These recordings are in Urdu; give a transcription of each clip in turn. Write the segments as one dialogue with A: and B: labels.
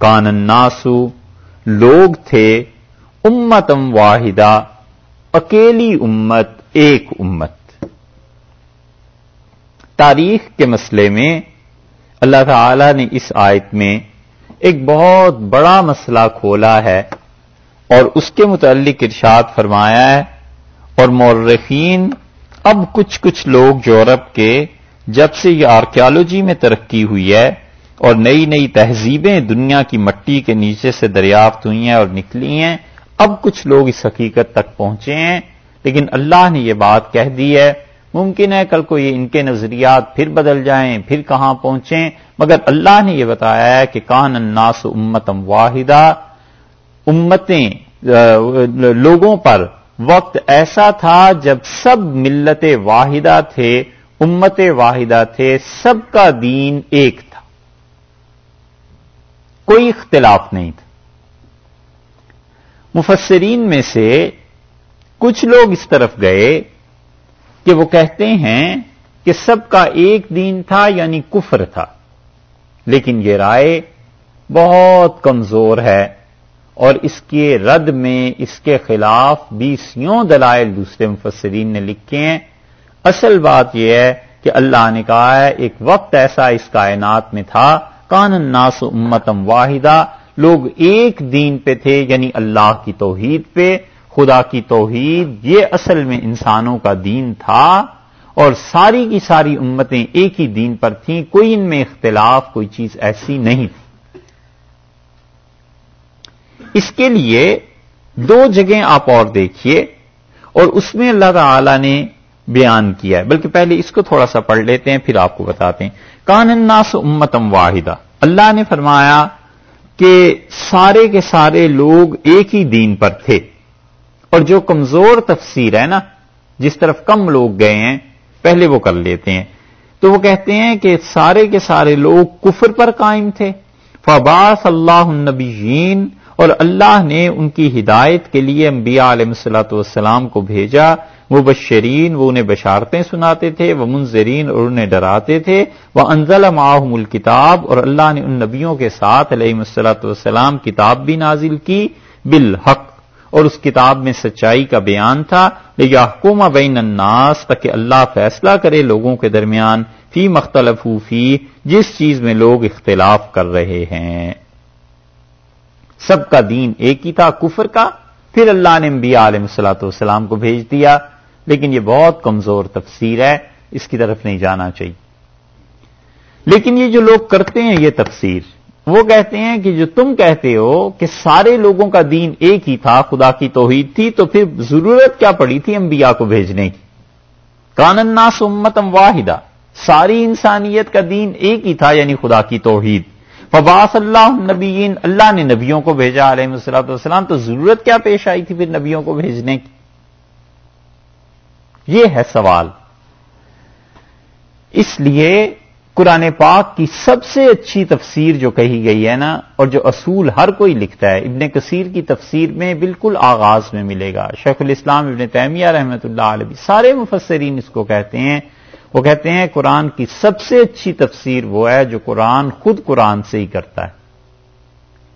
A: کان الناسو، لوگ تھے امتم واحدہ، اکیلی امت، ایک امت۔ تاریخ کے مسئلے میں اللہ تعالی نے اس آیت میں ایک بہت بڑا مسئلہ کھولا ہے اور اس کے متعلق ارشاد فرمایا ہے اور مورخین اب کچھ کچھ لوگ یورپ کے جب سے یہ آرکیالوجی میں ترقی ہوئی ہے اور نئی نئی تہذیبیں دنیا کی مٹی کے نیچے سے دریافت ہوئی ہیں اور نکلی ہیں۔ اب کچھ لوگ اس حقیقت تک پہنچے ہیں، لیکن اللہ نے یہ بات کہہ دی ہے۔ ممکن ہے کل کو یہ ان کے نظریات پھر بدل جائیں، پھر کہاں پہنچیں۔ مگر اللہ نے یہ بتایا ہے کہ کان الناس امتم واحدہ۔ امتیں لوگوں پر وقت ایسا تھا جب سب ملت واحدہ تھے امت واحدہ تھے، سب کا دین ایک تھا۔ کوئی اختلاف نہیں تھا۔ مفسرین میں سے کچھ لوگ اس طرف گئے کہ وہ کہتے ہیں کہ سب کا ایک دین تھا یعنی کفر تھا۔ لیکن یہ رائے بہت کمزور ہے اور اس کے رد میں اس کے خلاف بیسوں دلائل دوسرے مفسرین نے لکھے ہیں۔ اصل بات یہ ہے کہ اللہ نے کہا ہے، ایک وقت ایسا اس کائنات میں تھا کان الناس امتم واحدہ، لوگ ایک دین پہ تھے یعنی اللہ کی توحید پہ، خدا کی توحید، یہ اصل میں انسانوں کا دین تھا، اور ساری کی ساری امتیں ایک ہی دین پر تھیں، کوئی ان میں اختلاف، کوئی چیز ایسی نہیں تھی۔ اس کے لیے دو جگہیں آپ اور دیکھیے، اور اس میں اللہ تعالی نے بیان کیا ہے۔ بلکہ پہلے اس کو تھوڑا سا پڑھ لیتے ہیں، پھر آپ کو بتاتے ہیں۔ کان الناس امتم واحدہ۔ اللہ نے فرمایا کہ سارے کے سارے لوگ ایک ہی دین پر تھے۔ اور جو کمزور تفسیر ہے نا، جس طرف کم لوگ گئے ہیں، پہلے وہ کر لیتے ہیں۔ تو وہ کہتے ہیں کہ سارے کے سارے لوگ کفر پر قائم تھے۔ فباس اللہ النبیین اور اللہ نے ان کی ہدایت کے لیے انبیاء علیہ السلاۃ والسلام کو بھیجا۔ وہ بشرین وہ انہیں بشارتیں سناتے تھے، وہ منظرین اور انہیں ڈراتے تھے۔ وہ انزل معاہم الکتاب اور اللہ نے ان نبیوں کے ساتھ علیہ السلاۃ والسلام کتاب بھی نازل کی بالحق۔ اور اس کتاب میں سچائی کا بیان تھا۔ لیکن بین الناس تاکہ اللہ فیصلہ کرے لوگوں کے درمیان۔ فی مختلف فی، جس چیز میں لوگ اختلاف کر رہے ہیں۔ سب کا دین ایک ہی تھا، کفر کا۔ پھر اللہ نے انبیاء علیہ السلاۃ والسلام کو بھیج دیا، لیکن یہ بہت کمزور تفسیر ہے، اس کی طرف نہیں جانا چاہیے۔ لیکن یہ جو لوگ کرتے ہیں یہ تفسیر، وہ کہتے ہیں کہ جو تم کہتے ہو کہ سارے لوگوں کا دین ایک ہی تھا، خدا کی توحید تھی، تو پھر ضرورت کیا پڑی تھی انبیاء کو بھیجنے کی؟ کاننا سمتم واحدہ۔ ساری انسانیت کا دین ایک ہی تھا یعنی خدا کی توحید۔ فباس اللہ نبیین اللہ نے نبیوں کو بھیجا علیہ السلام والسلام، تو ضرورت کیا پیش آئی تھی پھر نبیوں کو بھیجنے کی؟ یہ ہے سوال۔ اس لیے قرآن پاک کی سب سے اچھی تفسیر جو کہی گئی ہے نا، اور جو اصول ہر کوئی لکھتا ہے، ابن کثیر کی تفسیر میں بالکل آغاز میں ملے گا۔ شیخ الاسلام ابن تیمیہ رحمۃ اللہ علیہ، سارے مفسرین اس کو کہتے ہیں۔ وہ کہتے ہیں قرآن کی سب سے اچھی تفسیر وہ ہے جو قرآن خود قرآن سے ہی کرتا ہے۔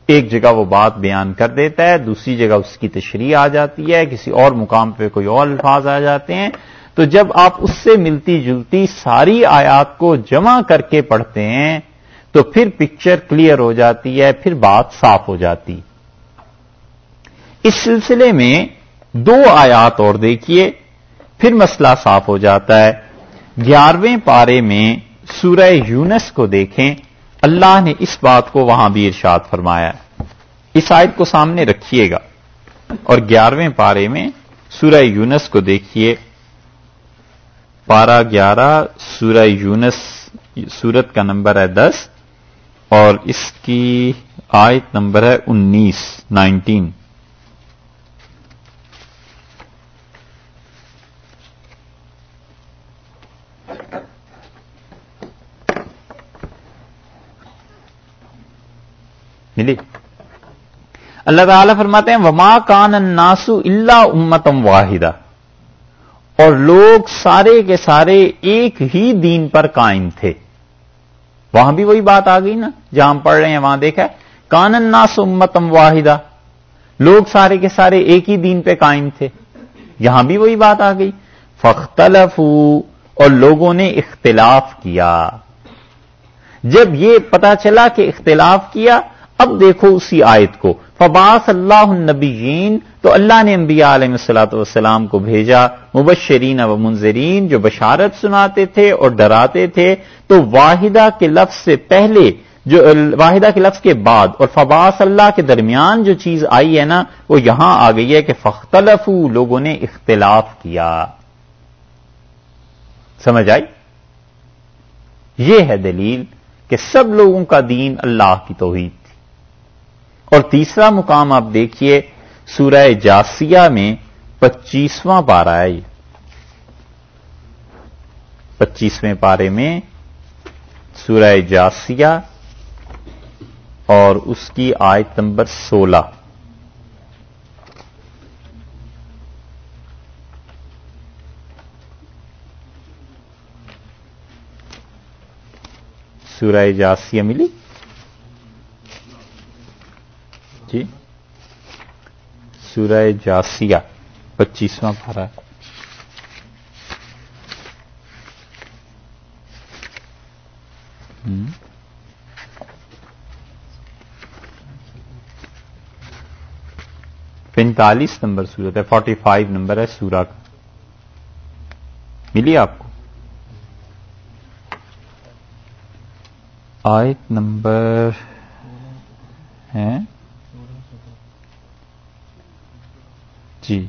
A: ایک جگہ وہ بات بیان کر دیتا ہے، دوسری جگہ اس کی تشریح آ جاتی ہے، کسی اور مقام پہ کوئی اور الفاظ آ جاتے ہیں۔ تو جب آپ اس سے ملتی جلتی ساری آیات کو جمع کر کے پڑھتے ہیں، تو پھر پکچر کلیئر ہو جاتی ہے، پھر بات صاف ہو جاتی۔ اس سلسلے میں دو آیات اور دیکھیے، پھر مسئلہ صاف ہو جاتا ہے۔ گیارہویں پارے میں سورہ یونس کو دیکھیں، اللہ نے اس بات کو وہاں بھی ارشاد فرمایا۔ اس آیت کو سامنے رکھیے گا۔ اور گیارہویں پارے میں سورہ یونس کو دیکھیے۔ پارہ گیارہ، سورہ یونس، سورت کا نمبر ہے دس۔ اور اس کی آیت نمبر ہے انیس، نائنٹین۔ ملی۔ اللہ تعالیٰ فرماتے ہیں، وما کان ناسو اللہ امتم واحدہ اور لوگ سارے کے سارے ایک ہی دین پر قائم تھے۔ وہاں بھی وہی بات آ گئی نا، جہاں ہم پڑھ رہے ہیں، وہاں دیکھا کان الناس امتم واحدہ لوگ سارے کے سارے ایک ہی دین پہ قائم تھے۔ یہاں بھی وہی بات آ گئی۔ فختلف اور لوگوں نے اختلاف کیا۔ جب یہ پتا چلا کہ اختلاف کیا اب دیکھو اسی آیت کو۔ فباس اللہ النبیین تو اللہ نے انبیاء علیہ السلاۃ والسلام کو بھیجا۔ مبشرین و منظرین جو بشارت سناتے تھے اور ڈراتے تھے، تو واحدہ کے لفظ سے پہلے جو، واحدہ کے لفظ کے بعد، اور فباس اللہ کے درمیان جو چیز آئی ہے نا، وہ یہاں آ گئی ہے کہ فختلف لوگوں نے اختلاف کیا۔ سمجھ آئی؟ یہ ہے دلیل کہ سب لوگوں کا دین اللہ کی توحید۔ اور تیسرا مقام آپ دیکھیے، سورہ جاسیہ میں پچیسواں پارا ہے۔ یہ پچیسویں پارے میں سورہ جاسیہ اور اس کی آیت نمبر سولہ۔ سورہ جاسیہ ملی؟ جی سورہ جاسیہ، پچیسواں پارا پینتالیس نمبر سورت ہے، فورٹی فائیو نمبر ہے سورا کا۔ ملی آپ کو؟ آیت نمبر ہے جی۔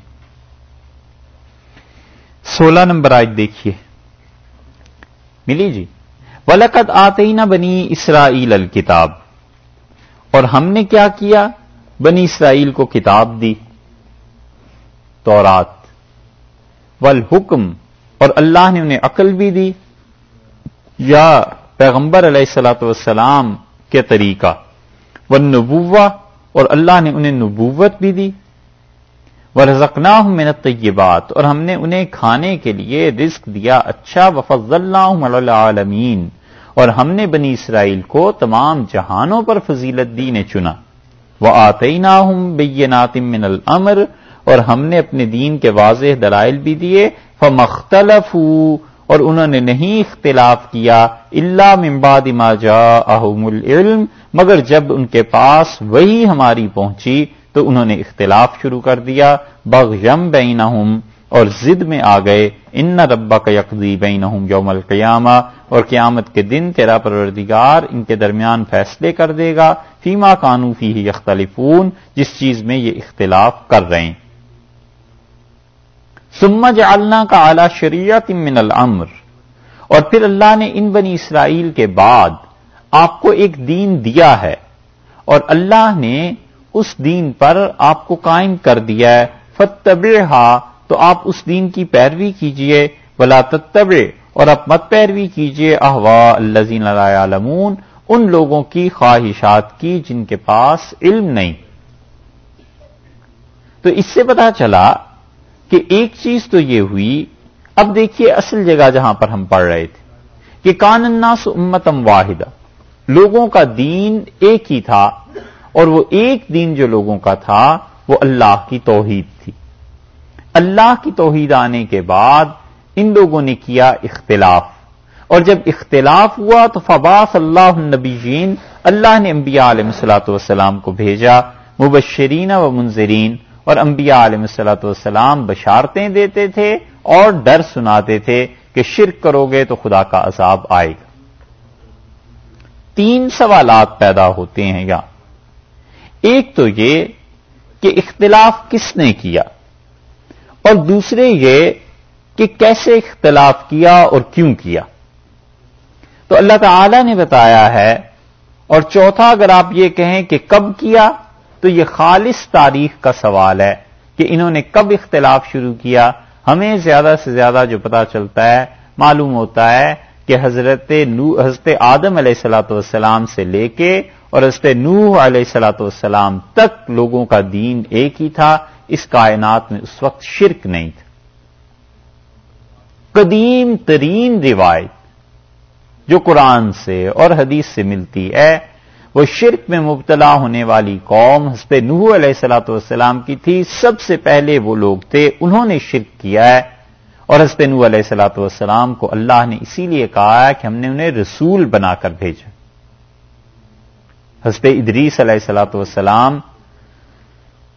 A: سولہ نمبر آج دیکھیے۔ ملی جی ولقت آتے ہی نہ بنی اسرائیل الکتاب اور ہم نے کیا کیا؟ بنی اسرائیل کو کتاب دی۔ تورات۔ والحکم۔ اور اللہ نے انہیں عقل بھی دی۔ یا پیغمبر علیہ السلاۃ والسلام کے طریقہ۔ وہ نبوا اور اللہ نے انہیں نبوت بھی دی۔ وہ رزکنا ہوں اور ہم نے انہیں کھانے کے لیے رزق دیا اچھا وفض اللہ عالمین اور ہم نے بنی اسرائیل کو تمام جہانوں پر فضیلت دی نے چنا۔ وہ آتے نہ ہوں بے من الامر اور ہم نے اپنے دین کے واضح دلائل بھی دیے۔ فمختلف اور انہوں نے نہیں اختلاف کیا اللہ ممباد ما جا العلم، مگر جب ان کے پاس وہی ہماری پہنچی تو انہوں نے اختلاف شروع کر دیا بغیم بینہم اور زد میں آ گئے، ان ربا کا یکدی بینہم یوم القیامہ اور قیامت کے دن تیرا پروردگار ان کے درمیان فیصلے کر دے گا، فیما کانو فی یختلفون، جس چیز میں یہ اختلاف کر رہے ہیں۔ سمج جعلنا کا اعلی شریعت من الامر اور پھر اللہ نے ان بنی اسرائیل کے بعد آپ کو ایک دین دیا ہے، اور اللہ نے اس دین پر آپ کو قائم کر دیا ہے۔ فتب تو آپ اس دین کی پیروی کیجیے۔ بلا تتب اور اب مت پیروی کیجیے۔ احوا الزین عالمون ان لوگوں کی خواہشات کی جن کے پاس علم نہیں۔ تو اس سے پتا چلا کہ ایک چیز تو یہ ہوئی، اب دیکھیے اصل جگہ جہاں پر ہم پڑھ رہے تھے کہ کان الناس امتم واحدہ۔ لوگوں کا دین ایک ہی تھا۔ اور وہ ایک دین جو لوگوں کا تھا، وہ اللہ کی توحید تھی۔ اللہ کی توحید آنے کے بعد ان لوگوں نے کیا اختلاف۔ اور جب اختلاف ہوا تو فباس اللہ النبیین، اللہ نے انبیاء علیہ السلاۃ والسلام کو بھیجا۔ مبشرین و منظرین اور انبیاء علیہ السلاۃ والسلام بشارتیں دیتے تھے اور ڈر سناتے تھے کہ شرک کرو گے تو خدا کا عذاب آئے گا۔ تین سوالات پیدا ہوتے ہیں یہاں۔ ایک تو یہ کہ اختلاف کس نے کیا اور دوسرے یہ کہ کیسے اختلاف کیا اور کیوں کیا تو اللہ تعالی نے بتایا ہے اور چوتھا اگر آپ یہ کہیں کہ کب کیا تو یہ خالص تاریخ کا سوال ہے کہ انہوں نے کب اختلاف شروع کیا ہمیں زیادہ سے زیادہ جو پتا چلتا ہے معلوم ہوتا ہے کہ حضرت نو، حضرت آدم علیہ السلاۃ والسلام سے لے کے اور حضرت نوح علیہ السلاۃ والسلام تک لوگوں کا دین ایک ہی تھا، اس کائنات میں اس وقت شرک نہیں تھا۔ قدیم ترین روایت جو قرآن سے اور حدیث سے ملتی ہے، وہ شرک میں مبتلا ہونے والی قوم حسب نوح علیہ السلاۃ والسلام کی تھی۔ سب سے پہلے وہ لوگ تھے، انہوں نے شرک کیا ہے۔ اور حسب نوح علیہ السلاۃ والسلام کو اللہ نے اسی لیے کہا کہ ہم نے انہیں رسول بنا کر بھیجا۔ حسب ادریس علیہ السلاۃ والسلام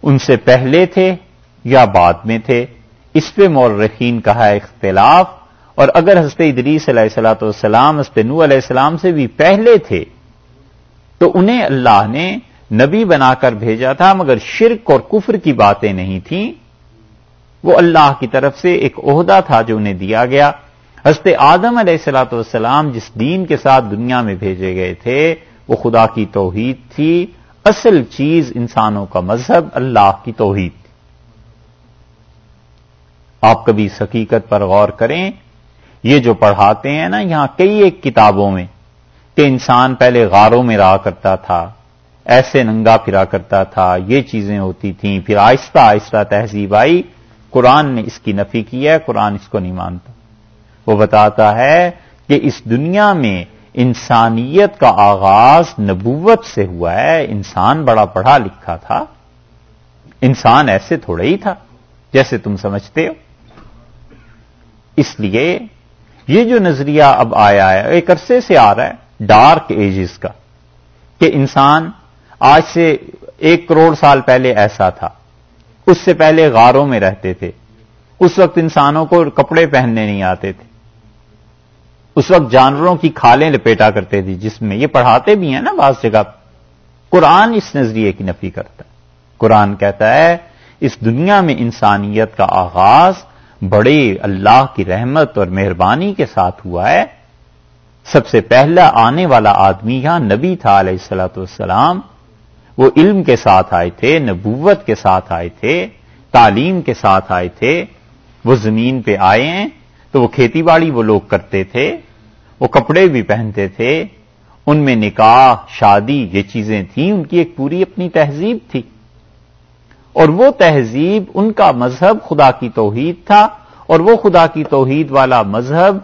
A: ان سے پہلے تھے یا بعد میں تھے؟ اس پہ مورخین کا ہے اختلاف۔ اور اگر حسب ادریس علیہ السلاۃ والسلام حسب نو علیہ السلام سے بھی پہلے تھے، تو انہیں اللہ نے نبی بنا کر بھیجا تھا، مگر شرک اور کفر کی باتیں نہیں تھیں۔ وہ اللہ کی طرف سے ایک عہدہ تھا جو انہیں دیا گیا۔ حضرت آدم علیہ السلاۃ والسلام جس دین کے ساتھ دنیا میں بھیجے گئے تھے، وہ خدا کی توحید تھی۔ اصل چیز انسانوں کا مذہب اللہ کی توحید تھی۔ آپ کبھی اس حقیقت پر غور کریں، یہ جو پڑھاتے ہیں نا یہاں کئی ایک کتابوں میں کہ انسان پہلے غاروں میں رہا کرتا تھا، ایسے ننگا پھرا کرتا تھا، یہ چیزیں ہوتی تھیں، پھر آہستہ آہستہ تہذیب آئی۔ قرآن نے اس کی نفی کی ہے، قرآن اس کو نہیں مانتا۔ وہ بتاتا ہے کہ اس دنیا میں انسانیت کا آغاز نبوت سے ہوا ہے۔ انسان بڑا پڑھا لکھا تھا۔ انسان ایسے تھوڑا ہی تھا جیسے تم سمجھتے ہو۔ اس لیے یہ جو نظریہ اب آیا ہے، ایک عرصے سے آ رہا ہے ڈارک ایجز کا، کہ انسان آج سے ایک کروڑ سال پہلے ایسا تھا۔ اس سے پہلے غاروں میں رہتے تھے۔ اس وقت انسانوں کو کپڑے پہننے نہیں آتے تھے۔ اس وقت جانوروں کی کھالیں لپیٹا کرتے تھے، جس میں یہ پڑھاتے بھی ہیں نا بعض جگہ۔ قرآن اس نظریے کی نفی کرتا ہے۔ قرآن کہتا ہے، اس دنیا میں انسانیت کا آغاز بڑے اللہ کی رحمت اور مہربانی کے ساتھ ہوا ہے۔ سب سے پہلا آنے والا آدمی یہاں نبی تھا علیہ السلاۃ والسلام۔ وہ علم کے ساتھ آئے تھے، نبوت کے ساتھ آئے تھے، تعلیم کے ساتھ آئے تھے، وہ زمین پہ آئے ہیں، تو وہ کھیتی باڑی وہ لوگ کرتے تھے، وہ کپڑے بھی پہنتے تھے، ان میں نکاح، شادی، یہ چیزیں تھیں، ان کی ایک پوری اپنی تہذیب تھی۔ اور وہ تہذیب ان کا مذہب خدا کی توحید تھا، اور وہ خدا کی توحید والا مذہب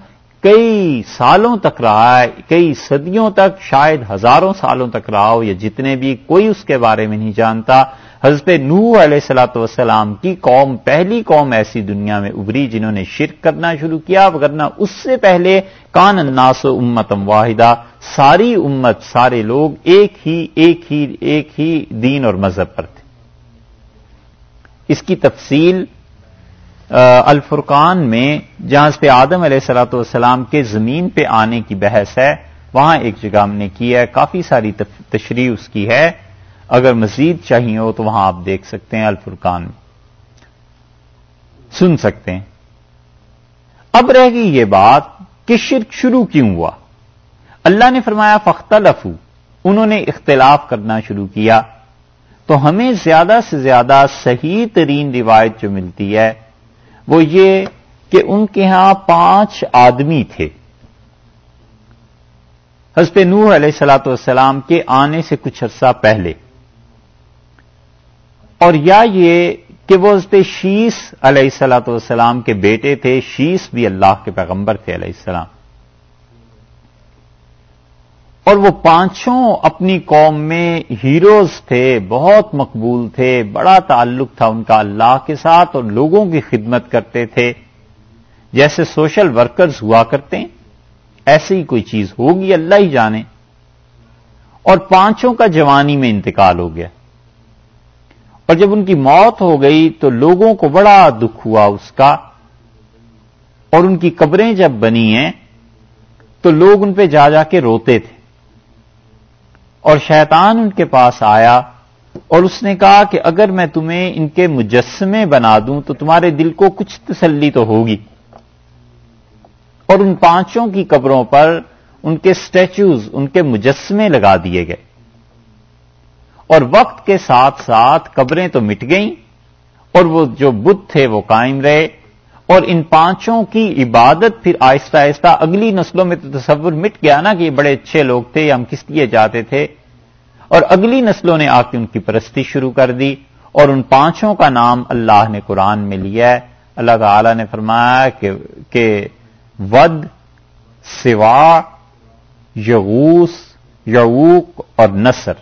A: کئی سالوں تک رہا ہے، کئی صدیوں تک، شاید ہزاروں سالوں تک رہا ہو، یا جتنے بھی، کوئی اس کے بارے میں نہیں جانتا۔ حضرت نوح علیہ السلاۃ والسلام کی قوم، پہلی قوم ایسی دنیا میں ابری جنہوں نے شرک کرنا شروع کیا، ورنہ اس سے پہلے کان الناس امتم واحدہ۔ ساری امت، سارے لوگ ایک ہی ایک ہی ایک ہی دین اور مذہب پر تھے۔ اس کی تفصیل الفرقان میں جہاں پہ آدم علیہ السلاۃ والسلام کے زمین پہ آنے کی بحث ہے، وہاں ایک جگہ ہم نے کی ہے، کافی ساری تشریح اس کی ہے۔ اگر مزید چاہیے ہو تو وہاں آپ دیکھ سکتے ہیں الفرقان۔ میں سن سکتے ہیں۔ اب رہ گئی یہ بات کہ شرک شروع کیوں ہوا؟ اللہ نے فرمایا فخت لفو انہوں نے اختلاف کرنا شروع کیا۔ تو ہمیں زیادہ سے زیادہ صحیح ترین روایت جو ملتی ہے وہ یہ کہ ان کے ہاں پانچ آدمی تھے۔ حضرت نوح علیہ السلاۃ والسلام کے آنے سے کچھ عرصہ پہلے۔ اور یا یہ کہ وہ حضرت شیس علیہ السلاۃ والسلام کے بیٹے تھے، شیس بھی اللہ کے پیغمبر تھے علیہ السلام۔ اور وہ پانچوں اپنی قوم میں ہیروز تھے، بہت مقبول تھے، بڑا تعلق تھا ان کا اللہ کے ساتھ اور لوگوں کی خدمت کرتے تھے۔ جیسے سوشل ورکرز ہوا کرتے ہیں، ایسی ہی کوئی چیز ہوگی، اللہ ہی جانے۔ اور پانچوں کا جوانی میں انتقال ہو گیا۔ اور جب ان کی موت ہو گئی تو لوگوں کو بڑا دکھ ہوا اس کا۔ اور ان کی قبریں جب بنی ہیں تو لوگ ان پہ جا جا کے روتے تھے۔ اور شیطان ان کے پاس آیا اور اس نے کہا کہ اگر میں تمہیں ان کے مجسمے بنا دوں تو تمہارے دل کو کچھ تسلی تو ہوگی۔ اور ان پانچوں کی قبروں پر ان کے سٹیچوز ان کے مجسمے لگا دیے گئے۔ اور وقت کے ساتھ ساتھ قبریں تو مٹ گئیں اور وہ جو بدھ تھے وہ قائم رہے۔ اور ان پانچوں کی عبادت پھر آہستہ آہستہ اگلی نسلوں میں تو تصور مٹ گیا نا کہ یہ بڑے اچھے لوگ تھے، ہم کس لیے جاتے تھے؟ اور اگلی نسلوں نے آ کے ان کی پرستی شروع کر دی اور ان پانچوں کا نام اللہ نے قرآن میں لیا ہے۔ اللہ تعالی نے فرمایا کہ ود، سوا یغوس یعوق اور نصر۔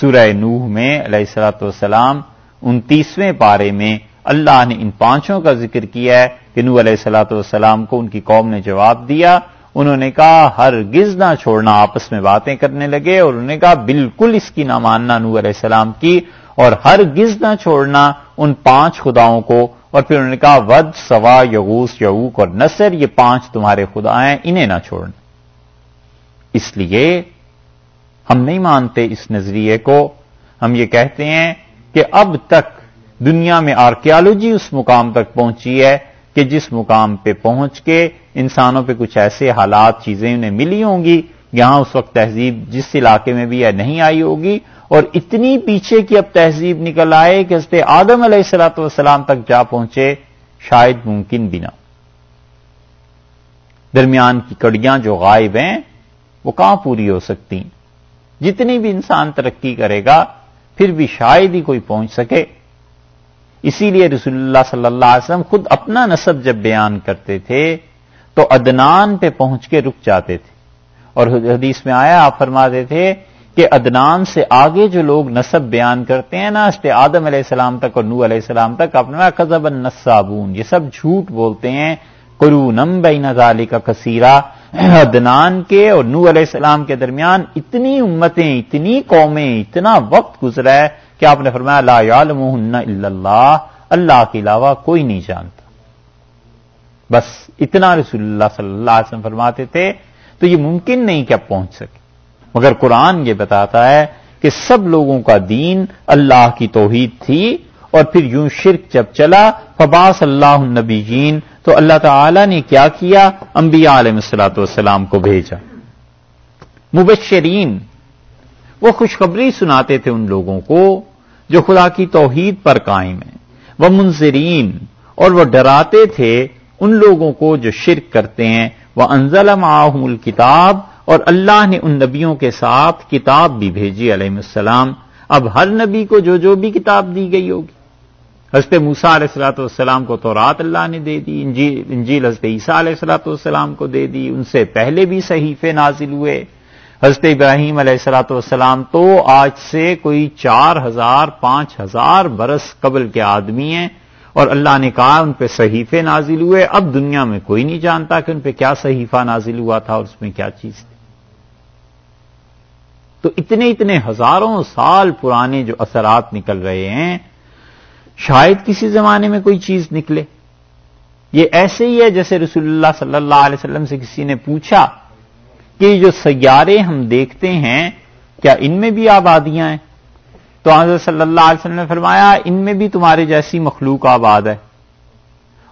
A: سورہ نوح میں علیہ السلاۃ والسلام انتیسویں پارے میں اللہ نے ان پانچوں کا ذکر کیا ہے کہ نو علیہ السلاۃ والسلام کو ان کی قوم نے جواب دیا۔ انہوں نے کہا ہر گز نہ چھوڑنا، آپس میں باتیں کرنے لگے اور انہوں نے کہا، بالکل اس کی نہ ماننا نو علیہ السلام کی اور ہر گز نہ چھوڑنا ان پانچ خداؤں کو۔ اور پھر انہوں نے کہا، ود سوا یغوس یعوق اور نصر، یہ پانچ تمہارے خدا ہیں، انہیں نہ چھوڑنا۔ اس لیے ہم نہیں مانتے اس نظریے کو۔ ہم یہ کہتے ہیں کہ اب تک دنیا میں آرکیالوجی اس مقام تک پہنچی ہے کہ جس مقام پہ پہنچ کے انسانوں پہ کچھ ایسے حالات، چیزیں انہیں ملی ہوں گی، یہاں اس وقت تہذیب جس علاقے میں بھی ہے نہیں آئی ہوگی، اور اتنی پیچھے کی اب تہذیب نکل آئے کہ حضرت آدم علیہ السلاۃ والسلام تک جا پہنچے، شاید ممکن بھی نہ درمیان کی کڑیاں جو غائب ہیں، وہ کہاں پوری ہو سکتی جتنی بھی انسان ترقی کرے گا، پھر بھی شاید ہی کوئی پہنچ سکے۔ اسی لیے رسول اللہ صلی اللہ علیہ وسلم خود اپنا نصب جب بیان کرتے تھے، تو ادنان پہ پہنچ کے رک جاتے تھے۔ اور حدیث میں آیا، آپ فرماتے تھے کہ ادنان سے آگے جو لوگ نصب بیان کرتے ہیں نا اسٹ آدم علیہ السلام تک اور نو علیہ السلام تک، اپنا قزب النصابون، یہ سب جھوٹ بولتے ہیں۔ کرو نم بین ظالی کا کثیرہ۔ ادنان کے اور نو علیہ السلام کے درمیان اتنی امتیں، اتنی قومیں، اتنا وقت گزرا ہے کہ آپ نے فرمایا، لا یعلمہن الا اللہ اللہ کے علاوہ کوئی نہیں جانتا۔ بس اتنا رسول اللہ صلی اللہ علیہ وسلم فرماتے تھے، تو یہ ممکن نہیں کہ اب پہنچ سکے مگر قرآن یہ بتاتا ہے کہ سب لوگوں کا دین اللہ کی توحید تھی، اور پھر یوں شرک جب چلا فباس اللہ النبی جین تو اللہ تعالی نے کیا کیا؟ انبیاء علیہ السلاۃ والسلام کو بھیجا۔ مبشرین وہ خوشخبری سناتے تھے ان لوگوں کو جو خدا کی توحید پر قائم ہے وہ منظرین اور وہ ڈراتے تھے ان لوگوں کو جو شرک کرتے ہیں۔ وہ انزل معاہم الکتاب اور اللہ نے ان نبیوں کے ساتھ کتاب بھی بھیجی علیہ السلام۔ اب ہر نبی کو جو جو بھی کتاب دی گئی ہوگی۔ حضرت موسا علیہ السلاۃ والسلام کو تو رات اللہ نے دے دی، انجیل انجیل حضرت عیسیٰ علیہ السلاۃ والسلام کو دے دی۔ ان سے پہلے بھی صحیفے نازل ہوئے۔ حضرت ابراہیم علیہ السلاۃ والسلام تو آج سے کوئی چار ہزار، پانچ ہزار برس قبل کے آدمی ہیں اور اللہ نے کہا ان پہ صحیفے نازل ہوئے۔ اب دنیا میں کوئی نہیں جانتا کہ ان پہ کیا صحیفہ نازل ہوا تھا اور اس میں کیا چیز تھی۔ تو اتنے اتنے ہزاروں سال پرانے جو اثرات نکل رہے ہیں، شاید کسی زمانے میں کوئی چیز نکلے۔ یہ ایسے ہی ہے جیسے رسول اللہ صلی اللہ علیہ وسلم سے کسی نے پوچھا کہ جو سیارے ہم دیکھتے ہیں، کیا ان میں بھی آبادیاں ہیں؟ تو حضرت صلی اللہ علیہ وسلم نے فرمایا، ان میں بھی تمہارے جیسی مخلوق آباد ہے۔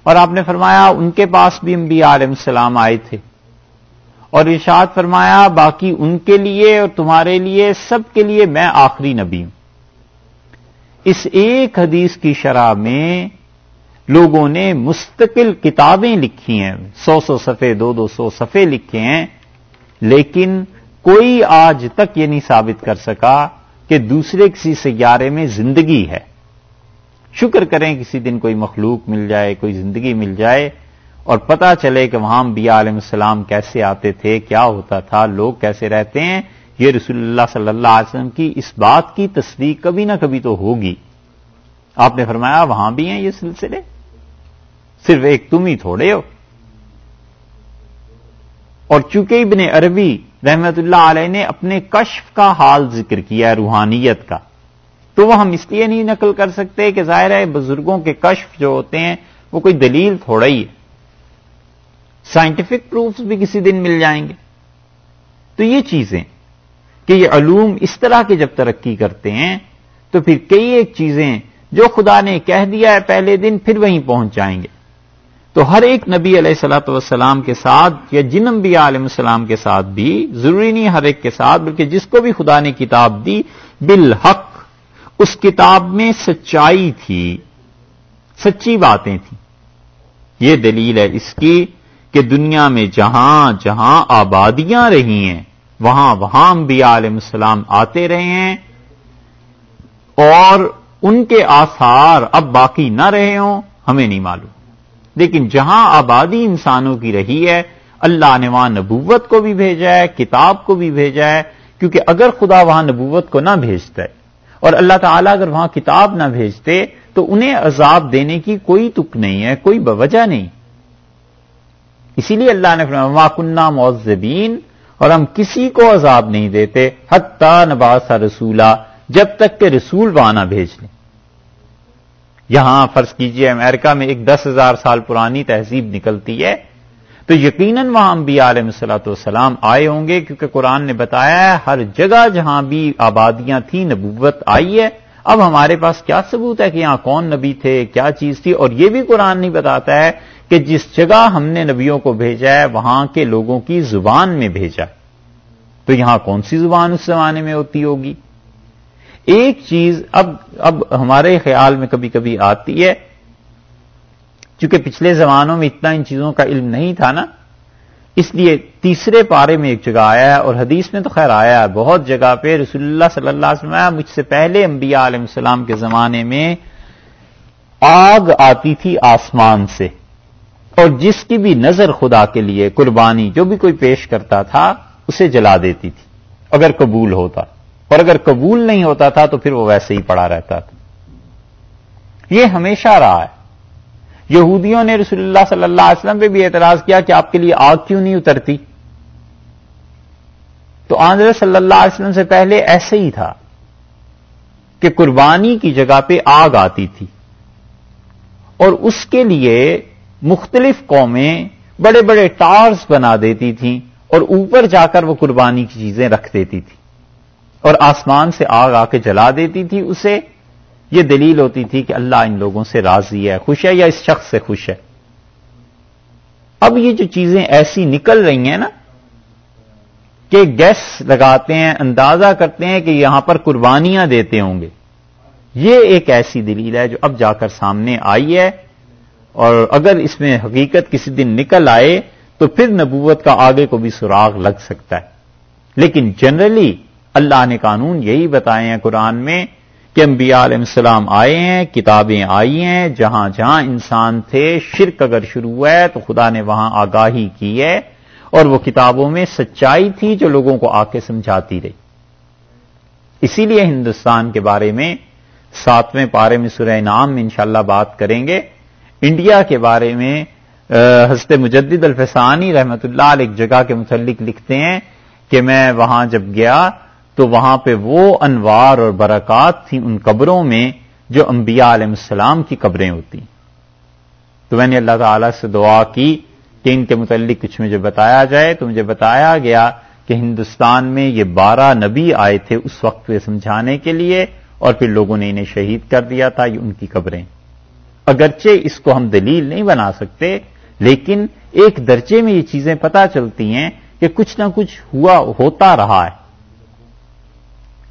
A: اور آپ نے فرمایا، ان کے پاس بھی انبیاء علیہ السلام آئے تھے۔ اور ارشاد فرمایا، باقی ان کے لیے اور تمہارے لیے، سب کے لیے میں آخری نبی ہوں۔ اس ایک حدیث کی شرح میں لوگوں نے مستقل کتابیں لکھی ہیں۔ سو سو صفحے، دو دو سو صفحے لکھے ہیں۔ لیکن کوئی آج تک یہ نہیں ثابت کر سکا کہ دوسرے کسی سیارے میں زندگی ہے۔ شکر کریں کسی دن کوئی مخلوق مل جائے، کوئی زندگی مل جائے اور پتا چلے کہ وہاں بیا علیہ السلام کیسے آتے تھے، کیا ہوتا تھا، لوگ کیسے رہتے ہیں۔ یہ رسول اللہ صلی اللہ علیہ وسلم کی اس بات کی تصدیق کبھی نہ کبھی تو ہوگی۔ آپ نے فرمایا وہاں بھی ہیں یہ سلسلے؟ صرف ایک تم ہی تھوڑے ہو۔ اور چونکہ ابن عربی رحمت اللہ علیہ نے اپنے کشف کا حال ذکر کیا روحانیت کا، تو وہ ہم اس لیے نہیں نقل کر سکتے کہ ظاہر ہے بزرگوں کے کشف جو ہوتے ہیں، وہ کوئی دلیل تھوڑا ہی ہے۔ سائنٹیفک پروفز بھی کسی دن مل جائیں گے۔ تو یہ چیزیں کہ یہ علوم اس طرح کے جب ترقی کرتے ہیں، تو پھر کئی ایک چیزیں جو خدا نے کہہ دیا ہے، پہلے دن پھر وہیں پہنچ جائیں گے۔ تو ہر ایک نبی علیہ السلاۃ والسلام کے ساتھ یا جن انبیاء علیہ السلام کے ساتھ بھی ضروری نہیں ہر ایک کے ساتھ، بلکہ جس کو بھی خدا نے کتاب دی، بالحق اس کتاب میں سچائی تھی، سچی باتیں تھیں۔ یہ دلیل ہے اس کی کہ دنیا میں جہاں جہاں آبادیاں رہی ہیں، وہاں وہاں انبیاء علیہ السلام آتے رہے ہیں اور ان کے آثار اب باقی نہ رہے ہوں، ہمیں نہیں معلوم۔ لیکن جہاں آبادی انسانوں کی رہی ہے، اللہ نے وہاں نبوت کو بھی بھیجا ہے، کتاب کو بھی بھیجا ہے، کیونکہ اگر خدا وہاں نبوت کو نہ بھیجتا ہے اور اللہ تعالیٰ اگر وہاں کتاب نہ بھیجتے، تو انہیں عذاب دینے کی کوئی تک نہیں ہے، کوئی بوجہ نہیں۔ اسی لیے اللہ نے فرمایا کنہ معذبین اور ہم کسی کو عذاب نہیں دیتے حتی نباسا رسولہ جب تک کہ رسول وہاں نہ بھیج لیں۔ یہاں فرض کیجیے امریکہ میں ایک دس ہزار سال پرانی تہذیب نکلتی ہے، تو یقیناً وہاں انبیاء علیہ صلاحت والسلام آئے ہوں گے، کیونکہ قرآن نے بتایا ہے، ہر جگہ جہاں بھی آبادیاں تھیں، نبوت آئی ہے۔ اب ہمارے پاس کیا ثبوت ہے کہ یہاں کون نبی تھے، کیا چیز تھی؟ اور یہ بھی قرآن نہیں بتاتا ہے کہ جس جگہ ہم نے نبیوں کو بھیجا ہے، وہاں کے لوگوں کی زبان میں بھیجا۔ تو یہاں کون سی زبان اس زمانے میں ہوتی ہوگی؟ ایک چیز اب اب ہمارے خیال میں کبھی کبھی آتی ہے، چونکہ پچھلے زمانوں میں اتنا ان چیزوں کا علم نہیں تھا نا، اس لیے تیسرے پارے میں ایک جگہ آیا ہے اور حدیث میں تو خیر آیا ہے، بہت جگہ پہ رسول اللہ صلی اللہ علیہ وسلم مجھ سے پہلے انبیاء علیہ السلام کے زمانے میں آگ آتی تھی آسمان سے، اور جس کی بھی نظر خدا کے لیے، قربانی جو بھی کوئی پیش کرتا تھا، اسے جلا دیتی تھی، اگر قبول ہوتا۔ اور اگر قبول نہیں ہوتا تھا تو پھر وہ ویسے ہی پڑا رہتا تھا۔ یہ ہمیشہ رہا ہے۔ یہودیوں نے رسول اللہ صلی اللہ علیہ وسلم پہ بھی اعتراض کیا کہ آپ کے لیے آگ کیوں نہیں اترتی؟ تو آندر صلی اللہ علیہ وسلم سے پہلے ایسے ہی تھا کہ قربانی کی جگہ پہ آگ آتی تھی۔ اور اس کے لیے مختلف قومیں بڑے بڑے ٹارس بنا دیتی تھیں اور اوپر جا کر وہ قربانی کی چیزیں رکھ دیتی تھی اور آسمان سے آگ آ کے جلا دیتی تھی اسے۔ یہ دلیل ہوتی تھی کہ اللہ ان لوگوں سے راضی ہے، خوش ہے یا اس شخص سے خوش ہے۔ اب یہ جو چیزیں ایسی نکل رہی ہیں نا کہ گیس لگاتے ہیں، اندازہ کرتے ہیں کہ یہاں پر قربانیاں دیتے ہوں گے۔ یہ ایک ایسی دلیل ہے جو اب جا کر سامنے آئی ہے۔ اور اگر اس میں حقیقت کسی دن نکل آئے تو پھر نبوت کا آگے کو بھی سراغ لگ سکتا ہے۔ لیکن جنرلی اللہ نے قانون یہی بتائے ہیں قرآن میں کہ انبیاء علیہ السلام آئے ہیں، کتابیں آئی ہیں، جہاں جہاں انسان تھے، شرک اگر شروع ہوا ہے تو خدا نے وہاں آگاہی کی ہے اور وہ کتابوں میں سچائی تھی جو لوگوں کو آ کے سمجھاتی رہی۔ اسی لیے ہندوستان کے بارے میں ساتویں پارے میں سورہ نام میں انشاءاللہ بات کریں گے۔ انڈیا کے بارے میں حضرت مجدد الفسانی رحمت اللہ علیہ ایک جگہ کے متعلق لکھتے ہیں کہ میں وہاں جب گیا تو وہاں پہ وہ انوار اور برکات تھیں ان قبروں میں جو انبیاء علیہ السلام کی قبریں ہوتی۔ تو میں نے اللہ تعالی سے دعا کی کہ ان کے متعلق کچھ مجھے بتایا جائے۔ تو مجھے بتایا گیا کہ ہندوستان میں یہ بارہ نبی آئے تھے اس وقت پہ سمجھانے کے لیے اور پھر لوگوں نے انہیں شہید کر دیا تھا، یہ ان کی قبریں۔ اگرچہ اس کو ہم دلیل نہیں بنا سکتے، لیکن ایک درجے میں یہ چیزیں پتہ چلتی ہیں کہ کچھ نہ کچھ ہوا، ہوتا رہا ہے۔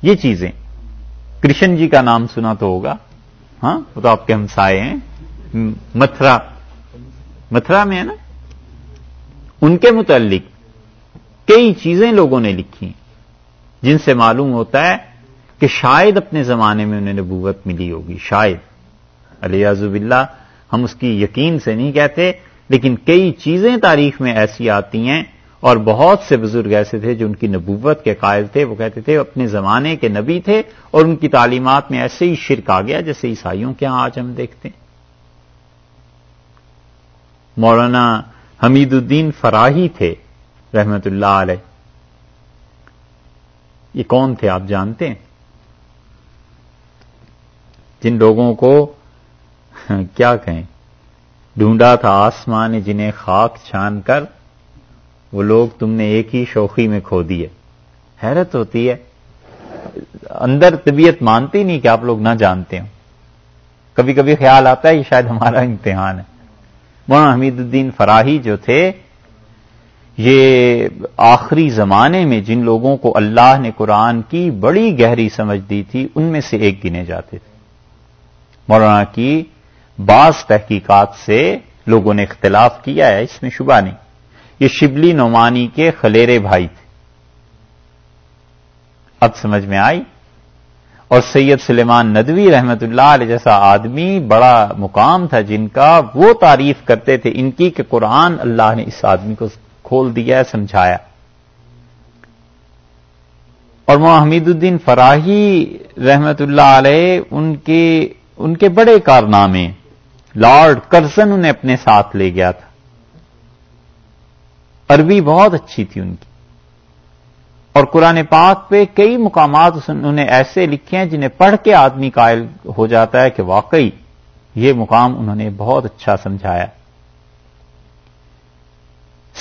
A: یہ چیزیں۔ کرشن جی کا نام سنا تو ہوگا۔ ہاں وہ تو آپ کے ہمسائے ہیں۔ متھرا۔ متھرا میں ہے نا؟ ان کے متعلق کئی چیزیں لوگوں نے لکھی جن سے معلوم ہوتا ہے کہ شاید اپنے زمانے میں انہیں نبوت ملی ہوگی، شاید۔ علی عزب اللہ ہم اس کی یقین سے نہیں کہتے، لیکن کئی چیزیں تاریخ میں ایسی آتی ہیں اور بہت سے بزرگ ایسے تھے جو ان کی نبوت کے قائل تھے، وہ کہتے تھے اپنے زمانے کے نبی تھے اور ان کی تعلیمات میں ایسے ہی شرک آ گیا جیسے عیسائیوں کے ہاں آج ہم دیکھتے ہیں۔ مولانا حمید الدین فراہی تھے، رحمت اللہ علیہ۔ یہ کون تھے آپ جانتے ہیں؟ جن لوگوں کو کیا کہیں، ڈھونڈا تھا آسمان جنہیں خاک چھان کر وہ لوگ تم نے ایک ہی شوخی میں کھو دیے۔ حیرت ہوتی ہے۔ اندر طبیعت مانتی نہیں کہ آپ لوگ نہ جانتے ہوں۔ کبھی کبھی خیال آتا ہے یہ شاید ہمارا امتحان ہے۔ مولانا حمید الدین فراہی جو تھے، یہ آخری زمانے میں جن لوگوں کو اللہ نے قرآن کی بڑی گہری سمجھ دی تھی، ان میں سے ایک گنے جاتے تھے۔ مولانا کی بعض تحقیقات سے لوگوں نے اختلاف کیا ہے، اس میں شبہ نہیں۔ یہ شبلی نعمانی کے خلیرے بھائی تھے۔ اب سمجھ میں آئی؟ اور سید سلیمان ندوی رحمت اللہ علیہ جیسا آدمی بڑا مقام تھا جن کا وہ تعریف کرتے تھے ان کی کہ قرآن اللہ نے اس آدمی کو کھول دیا سمجھایا۔ اور وہ حمید الدین فراہی رحمت اللہ علیہ ان کے ان کے بڑے کارنامے، لارڈ کرزن انہیں اپنے ساتھ لے گیا تھا۔ عربی بہت اچھی تھی ان کی۔ اور قرآن پاک پہ کئی مقامات انہوں نے ایسے لکھے ہیں جنہیں پڑھ کے آدمی قائل ہو جاتا ہے کہ واقعی یہ مقام انہوں نے بہت اچھا سمجھایا۔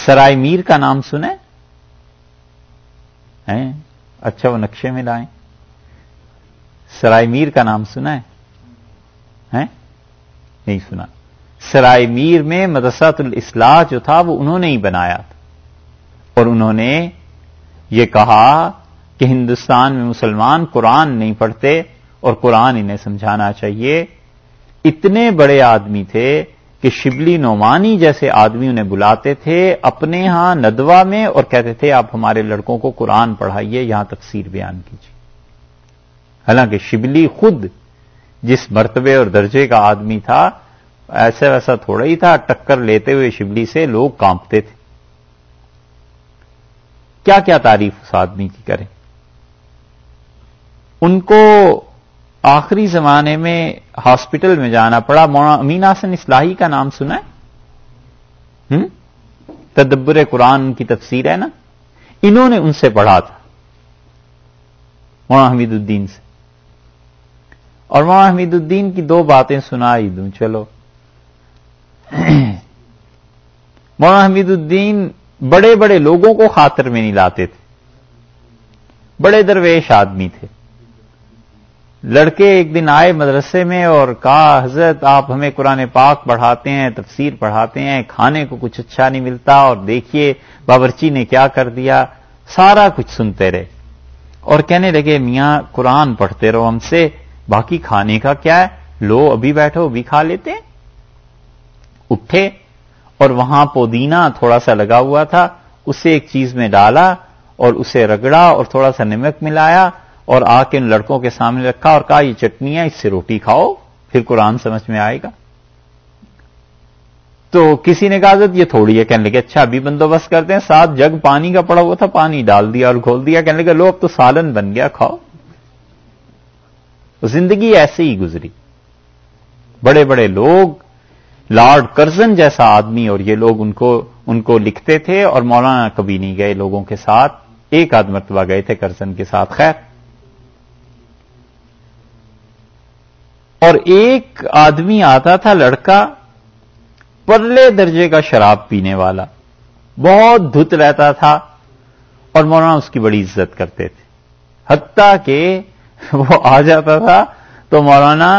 A: سرائے میر کا نام سنیں۔ اچھا وہ نقشے میں لائیں۔ سرائے میر کا نام سنا ہے نہیں سنا۔ سرائے میر میں مدرسۃ الاسلاح جو تھا وہ انہوں نے ہی بنایا تھا۔ اور انہوں نے یہ کہا کہ ہندوستان میں مسلمان قرآن نہیں پڑھتے اور قرآن انہیں سمجھانا چاہیے۔ اتنے بڑے آدمی تھے کہ شبلی نعمانی جیسے آدمی انہیں بلاتے تھے اپنے ہاں ندوا میں اور کہتے تھے، آپ ہمارے لڑکوں کو قرآن پڑھائیے، یہاں تفسیر بیان کیجیے۔ حالانکہ شبلی خود جس مرتبے اور درجے کا آدمی تھا، ایسا ویسا تھوڑا ہی تھا، ٹکر لیتے ہوئے شبلی سے لوگ کانپتے تھے۔ کیا کیا تعریف اس آدمی کی کریں؟ ان کو آخری زمانے میں ہاسپٹل میں جانا پڑا۔ مولانا امین حسن اسلحی کا نام سنا ہے؟ تدبر قرآن کی تفسیر ہے نا؟ انہوں نے ان سے پڑھا تھا، مولانا حمید الدین سے۔ اور مولانا حمید الدین کی دو باتیں سنائی دوں، چلو۔ مولانا حمید الدین بڑے بڑے لوگوں کو خاطر میں نہیں لاتے تھے۔ بڑے درویش آدمی تھے۔ لڑکے ایک دن آئے مدرسے میں اور کہا، حضرت، آپ ہمیں قرآن پاک پڑھاتے ہیں، تفسیر پڑھاتے ہیں، کھانے کو کچھ اچھا نہیں ملتا اور دیکھیے باورچی نے کیا کر دیا۔ سارا کچھ سنتے رہے۔ اور کہنے لگے، میاں، قرآن پڑھتے رہو ہم سے، باقی کھانے کا کیا ہے؟ لو، ابھی بیٹھو بھی کھا لیتے اٹھے۔ اور وہاں پودینہ تھوڑا سا لگا ہوا تھا، اسے ایک چیز میں ڈالا اور اسے رگڑا اور تھوڑا سا نمک ملایا اور آ کے ان لڑکوں کے سامنے رکھا اور کہا، یہ چٹنی ہے اس سے روٹی کھاؤ، پھر قرآن سمجھ میں آئے گا۔ تو کسی نے کہا یہ تھوڑی ہے۔ کہنے لگے اچھا ابھی بندوبست کرتے ہیں۔ سات جگ، پانی کا پڑا ہوا تھا، پانی ڈال دیا اور کھول دیا۔ کہنے لگے، لو، اب تو سالن بن گیا، کھاؤ۔ زندگی ایسے ہی گزری۔ بڑے بڑے لوگ لارڈ کرزن جیسا آدمی، اور یہ لوگ ان کو ان کو لکھتے تھے، اور مولانا کبھی نہیں گئے لوگوں کے ساتھ۔ ایک آدھ مرتبہ گئے تھے کرزن کے ساتھ، خیر۔ اور ایک آدمی آتا تھا لڑکا، پرلے درجے کا شراب پینے والا۔ بہت دھت رہتا تھا، اور مولانا اس کی بڑی عزت کرتے تھے۔ حتیٰ کہ وہ آ جاتا تھا تو مولانا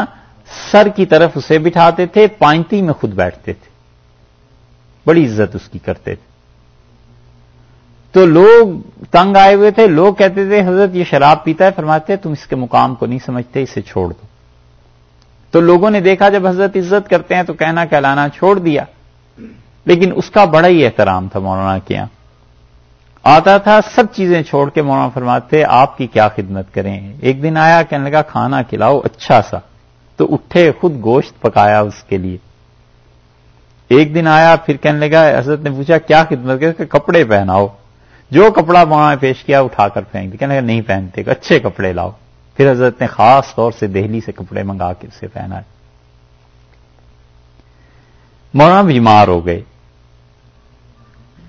A: سر کی طرف اسے بٹھاتے تھے، پائنتی میں خود بیٹھتے تھے۔ بڑی عزت اس کی کرتے تھے۔ تو لوگ تنگ آئے ہوئے تھے، لوگ کہتے تھے، حضرت یہ شراب پیتا ہے۔ فرماتے، تم اس کے مقام کو نہیں سمجھتے، اسے چھوڑ دو۔ تو لوگوں نے دیکھا، جب حضرت عزت کرتے ہیں تو کہنا، کہلانا چھوڑ دیا۔ لیکن اس کا بڑا ہی احترام تھا مولانا کے یہاں۔ آتا تھا، سب چیزیں چھوڑ کے مولانا فرماتے، آپ کی کیا خدمت کریں؟ ایک دن آیا، کہنے لگا، کھانا کھلاؤ اچھا سا۔ تو اٹھے، خود گوشت پکایا اس کے لیے۔ ایک دن آیا، پھر کہنے لگا، حضرت نے پوچھا، کیا خدمت کر کپڑے پہناؤ۔ جو کپڑا نے پیش کیا، اٹھا کر پھینک کہنے لگا، نہیں پہنتے، اچھے کپڑے لاؤ۔ پھر حضرت نے خاص طور سے دہلی سے کپڑے منگا کے اسے پہنا مولانا بیمار ہو گئے۔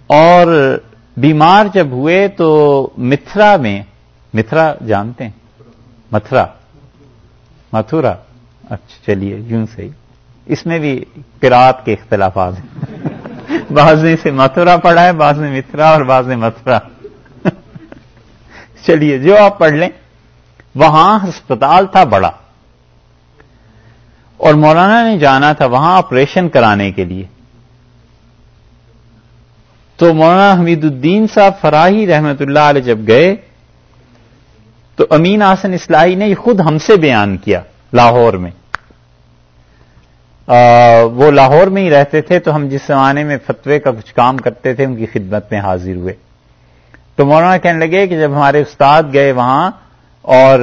A: اور بیمار جب ہوئے تو متھرا میں، متھرا جانتے ہیں؟ متھرا، متھورا۔ اچھا چلیے، یوں سے اس میں بھی پراط کے اختلافات ہیں۔ بعض نے سے متھرا پڑھا ہے، بعض نے متھرا اور بعض نے متھرا۔ چلیے، جو آپ پڑھ لیں، وہاں ہسپتال تھا بڑا۔ اور مولانا نے جانا تھا وہاں آپریشن کرانے کے لیے۔ تو مولانا حمید الدین صاحب فراہی رحمت اللہ علیہ جب گئے، تو امین آسن اسلائی نے خود ہم سے بیان کیا۔ لاہور میں۔ وہ لاہور میں ہی رہتے تھے تو ہم جس زمانے میں فتوے کا کچھ کام کرتے تھے، ان کی خدمت میں حاضر ہوئے۔ تو مولانا کہنے لگے کہ جب ہمارے استاد گئے وہاں اور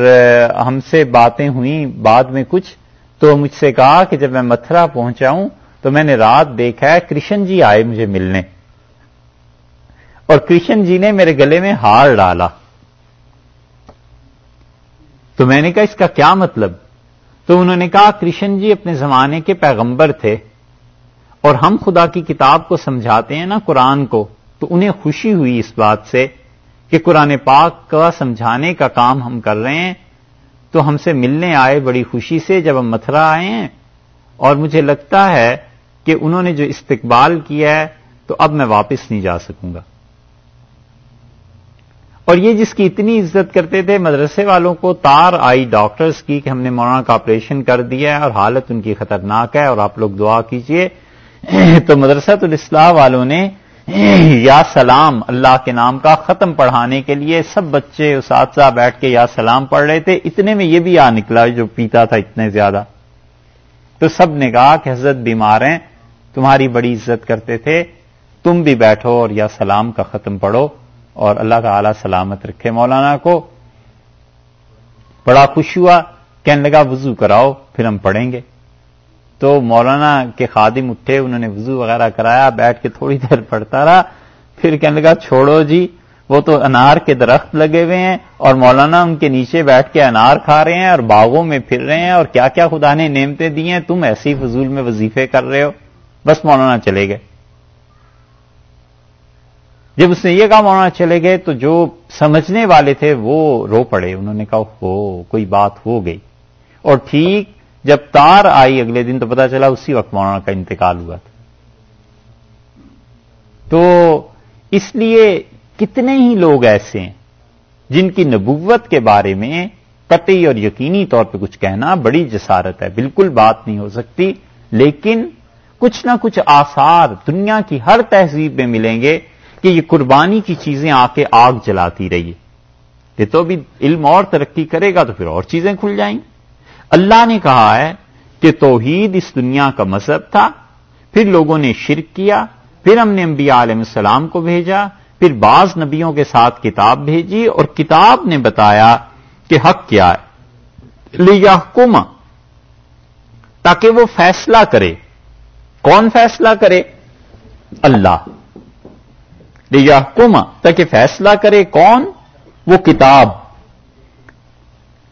A: ہم سے باتیں ہوئیں بعد میں کچھ، تو مجھ سے کہا کہ جب میں متھرا پہنچاؤں تو میں نے رات دیکھا ہے، کرشن جی آئے مجھے ملنے۔ اور کرشن جی نے میرے گلے میں ہار ڈالا۔ تو میں نے کہا، اس کا کیا مطلب؟ تو انہوں نے کہا، کرشن جی اپنے زمانے کے پیغمبر تھے اور ہم خدا کی کتاب کو سمجھاتے ہیں نا قرآن کو، تو انہیں خوشی ہوئی اس بات سے کہ قرآن پاک کا سمجھانے کا کام ہم کر رہے ہیں۔ تو ہم سے ملنے آئے بڑی خوشی سے جب ہم متھرا آئے ہیں۔ اور مجھے لگتا ہے کہ انہوں نے جو استقبال کیا ہے، تو اب میں واپس نہیں جا سکوں گا۔ اور یہ جس کی اتنی عزت کرتے تھے، مدرسے والوں کو تار آئی ڈاکٹرز کی کہ ہم نے مولانا کا آپریشن کر دیا ہے اور حالت ان کی خطرناک ہے اور آپ لوگ دعا کیجیے۔ تو مدرسہ الاسلام والوں نے یا سلام اللہ کے نام کا ختم پڑھانے کے لیے سب بچے اساتذہ بیٹھ کے یا سلام پڑھ رہے تھے۔ اتنے میں یہ بھی آ نکلا جو پیتا تھا اتنے زیادہ۔ تو سب نے کہا کہ حضرت بیمار ہیں، تمہاری بڑی عزت کرتے تھے، تم بھی بیٹھو اور یا سلام کا ختم پڑھو۔ اور اللہ تعالی سلامت رکھے۔ مولانا کو بڑا خوش ہوا کہنے لگا وضو کراؤ، پھر ہم پڑھیں گے۔ تو مولانا کے خادم اٹھے، انہوں نے وضو وغیرہ کرایا، بیٹھ کے تھوڑی دیر پڑھتا رہا۔ پھر کہنے لگا، چھوڑو جی وہ تو انار کے درخت لگے ہوئے ہیں اور مولانا ان کے نیچے بیٹھ کے انار کھا رہے ہیں اور باغوں میں پھر رہے ہیں اور کیا کیا خدا نے نعمتیں دی ہیں، تم ایسی فضول میں وظیفے کر رہے ہو۔ بس مولانا چلے گئے۔ جب اس نے یہ کہا مولانا چلے گئے، تو جو سمجھنے والے تھے وہ رو پڑے۔ انہوں نے کہا، ہو، کوئی بات ہو گئی۔ اور ٹھیک، جب تار آئی اگلے دن تو پتا چلا اسی وقت مولانا کا انتقال ہوا تھا۔ تو اس لیے کتنے ہی لوگ ایسے ہیں جن کی نبوت کے بارے میں قطعی اور یقینی طور پہ کچھ کہنا بڑی جسارت ہے۔ بالکل بات نہیں ہو سکتی، لیکن کچھ نہ کچھ آثار دنیا کی ہر تہذیب میں ملیں گے۔ کہ یہ قربانی کی چیزیں آ کے آگ جلاتی رہی یہ تو بھی علم اور ترقی کرے گا تو پھر اور چیزیں کھل جائیں۔ گی اللہ نے کہا ہے کہ توحید اس دنیا کا مذہب تھا۔ پھر لوگوں نے شرک کیا۔ پھر ہم نے انبیاء علیہ السلام کو بھیجا۔ پھر بعض نبیوں کے ساتھ کتاب بھیجی اور کتاب نے بتایا کہ حق کیا ہے۔ لیا تاکہ وہ فیصلہ کرے۔ کون فیصلہ کرے؟ اللہ۔ لیا تاکہ فیصلہ کرے کون؟ وہ کتاب۔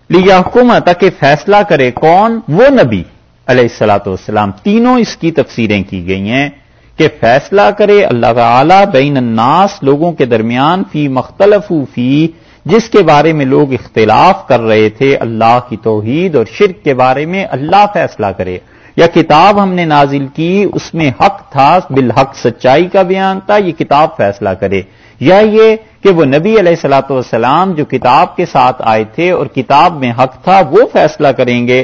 A: لیا تاکہ فیصلہ کرے کون؟ وہ نبی۔ علیہ السلاۃ والسلام، تینوں اس کی تفسیریں کی گئی ہیں کہ فیصلہ کرے اللہ تعالی بین الناس، لوگوں کے درمیان، فی مختلف فی، جس کے بارے میں لوگ اختلاف کر رہے تھے، اللہ کی توحید اور شرک کے بارے میں اللہ فیصلہ کرے۔ یا کتاب ہم نے نازل کی، اس میں حق تھا، بالحق سچائی کا بیان تھا، یہ کتاب فیصلہ کرے۔ یا یہ کہ وہ نبی علیہ السلاۃ والسلام جو کتاب کے ساتھ آئے تھے اور کتاب میں حق تھا، وہ فیصلہ کریں گے۔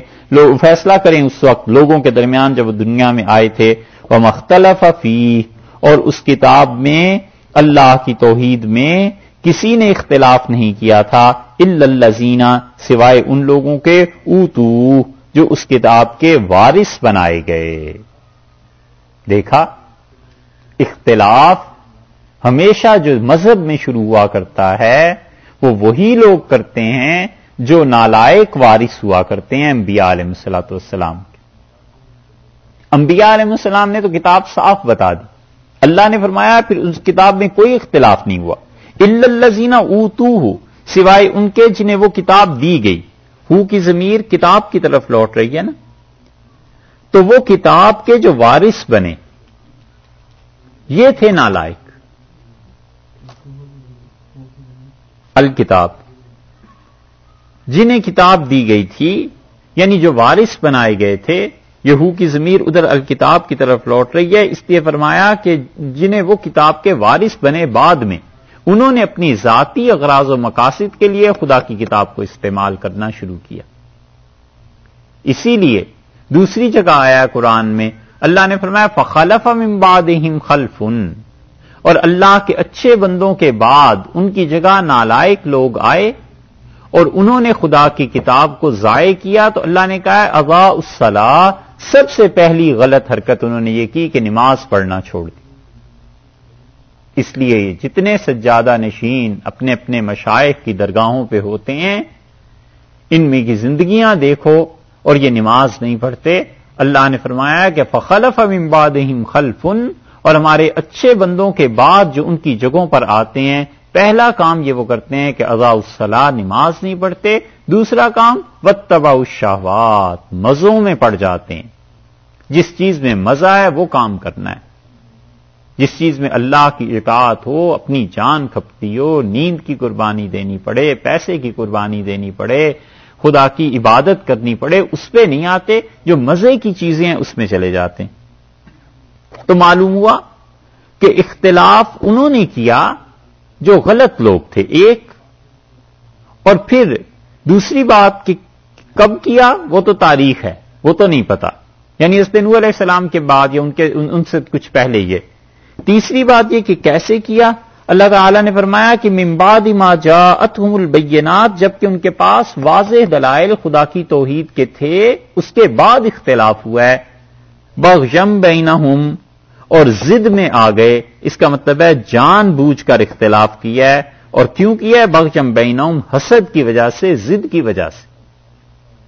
A: فیصلہ کریں اس وقت لوگوں کے درمیان جب وہ دنیا میں آئے تھے۔ وہ مختلف فی اور اس کتاب میں اللہ کی توحید میں کسی نے اختلاف نہیں کیا تھا۔ اللہ سوائے ان لوگوں کے، اوتو۔ جو اس کتاب کے وارث بنائے گئے۔ دیکھا، اختلاف ہمیشہ جو مذہب میں شروع ہوا کرتا ہے، وہ وہی لوگ کرتے ہیں جو نالائق وارث ہوا کرتے ہیں انبیاء علیہ السلاۃ والسلام کے۔ انبیاء علیہ السلام نے تو کتاب صاف بتا دی۔ اللہ نے فرمایا پھر اس کتاب میں کوئی اختلاف نہیں ہوا۔ الزینہ اوتو ہو سوائے ان کے جنہیں وہ کتاب دی گئی۔ ہو کی ضمیر کتاب کی طرف لوٹ رہی ہے نا؟ تو وہ کتاب کے جو وارث بنے، یہ تھے نالائق۔ الکتاب۔ جنہیں کتاب دی گئی تھی یعنی جو وارث بنائے گئے تھے یہو کی ضمیر ادھر الکتاب کی طرف لوٹ رہی ہے۔ اس لیے فرمایا کہ جنہیں وہ کتاب کے وارث بنے بعد میں۔ انہوں نے اپنی ذاتی اغراض و مقاصد کے لیے خدا کی کتاب کو استعمال کرنا شروع کیا۔ اسی لیے دوسری جگہ آیا قرآن میں، اللہ نے فرمایا، فخلف امباد خلفن اور اللہ کے اچھے بندوں کے بعد ان کی جگہ نالائق لوگ آئے اور انہوں نے خدا کی کتاب کو ضائع کیا۔ تو اللہ نے کہا اغا الصلاح سب سے پہلی غلط حرکت انہوں نے یہ کی کہ نماز پڑھنا چھوڑ دی۔ اس لیے جتنے سجادہ نشین اپنے اپنے مشائق کی درگاہوں پہ ہوتے ہیں، ان میں کی زندگیاں دیکھو اور یہ نماز نہیں پڑھتے۔ اللہ نے فرمایا کہ فخلف امباد خلفن اور ہمارے اچھے بندوں کے بعد جو ان کی جگہوں پر آتے ہیں، پہلا کام یہ وہ کرتے ہیں کہ اضاء الصلاح نماز نہیں پڑھتے، دوسرا کام وتبا الشہوات مزوں میں پڑ جاتے ہیں۔ جس چیز میں مزہ ہے وہ کام کرنا ہے۔ جس چیز میں اللہ کی اطاعت ہو، اپنی جان کھپتی ہو، نیند کی قربانی دینی پڑے، پیسے کی قربانی دینی پڑے، خدا کی عبادت کرنی پڑے، اس پہ نہیں آتے جو مزے کی چیزیں ہیں، اس میں چلے جاتے ہیں۔ تو معلوم ہوا کہ اختلاف انہوں نے کیا جو غلط لوگ تھے، ایک اور پھر دوسری بات کہ کب کیا، وہ تو تاریخ ہے، وہ تو نہیں پتا۔ یعنی اس نور علیہ السلام کے بعد یا ان کے، ان سے کچھ پہلے یہ تیسری بات یہ کہ کیسے کیا؟ اللہ تعالی نے فرمایا کہ ممباد ما جا اتم البینات جبکہ ان کے پاس واضح دلائل خدا کی توحید کے تھے، اس کے بعد اختلاف ہوا ہے۔ بغم بینہم، اور زد میں آ گئے۔ اس کا مطلب ہے جان بوجھ کر اختلاف کیا ہے۔ اور کیوں کیا ہے؟ بغم بینہم، حسد کی وجہ سے زد کی وجہ سے۔